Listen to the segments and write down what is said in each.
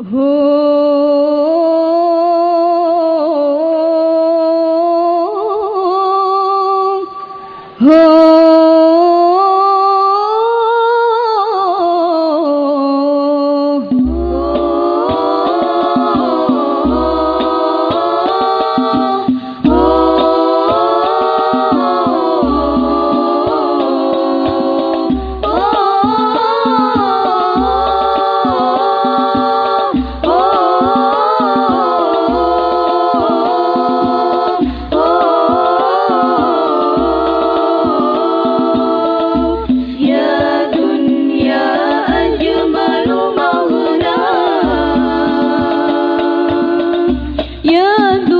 Oh. ஞான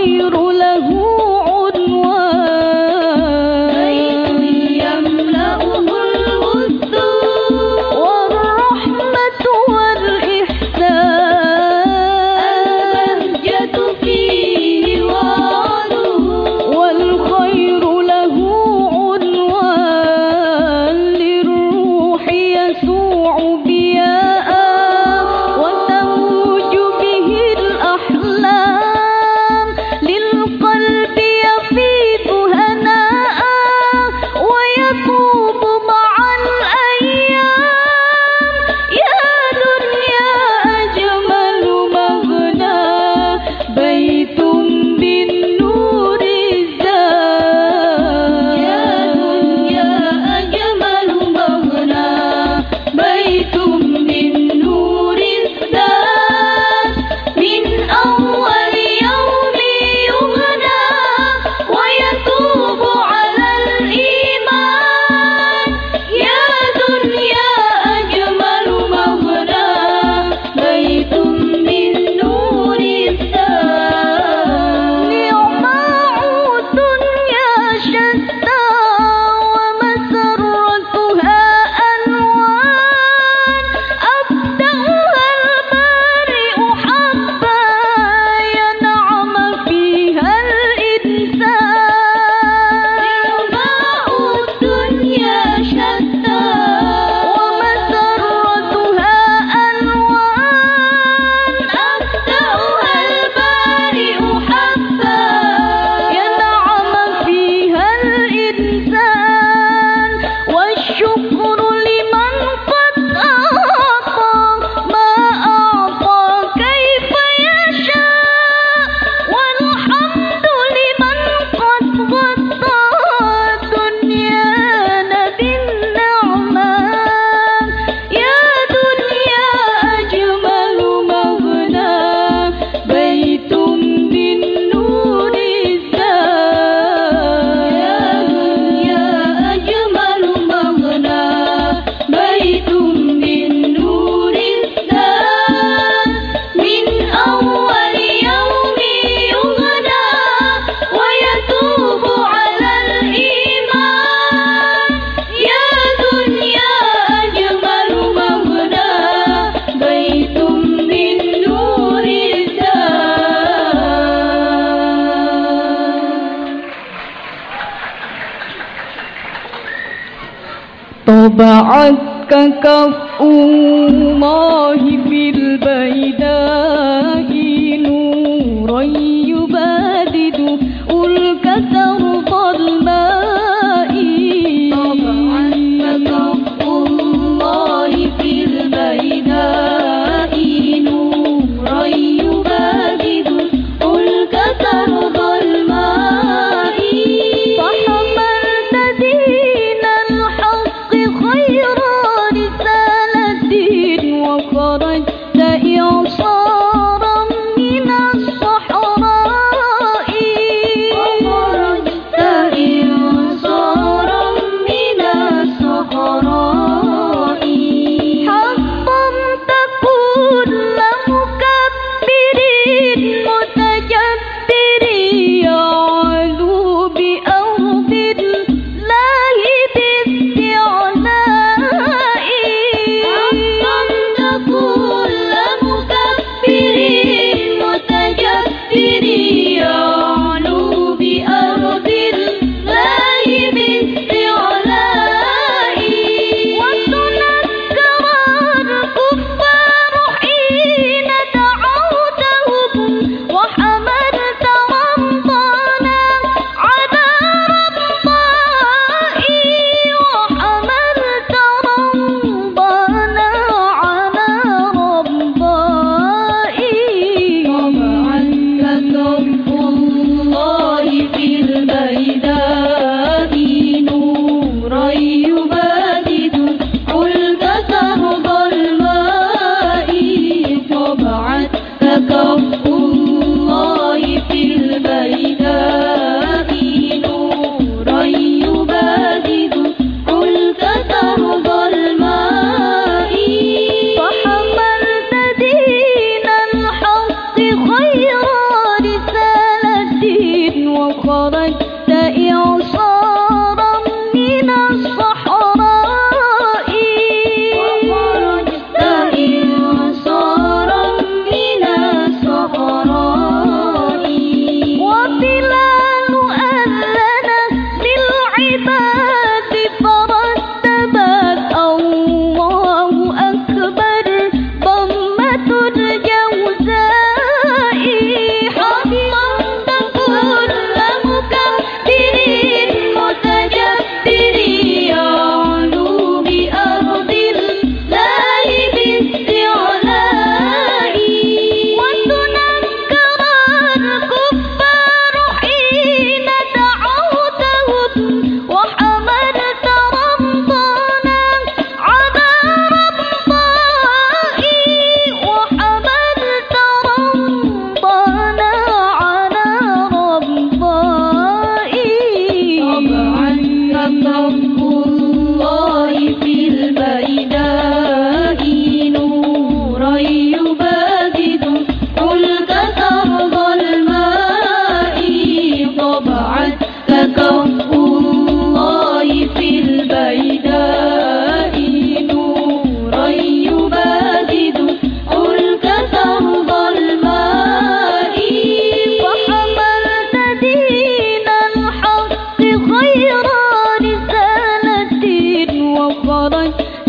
خير طبعك كف الله في البيدان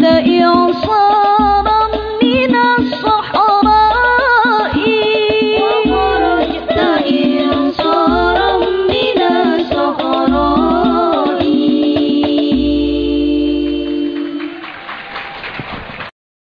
的忧伤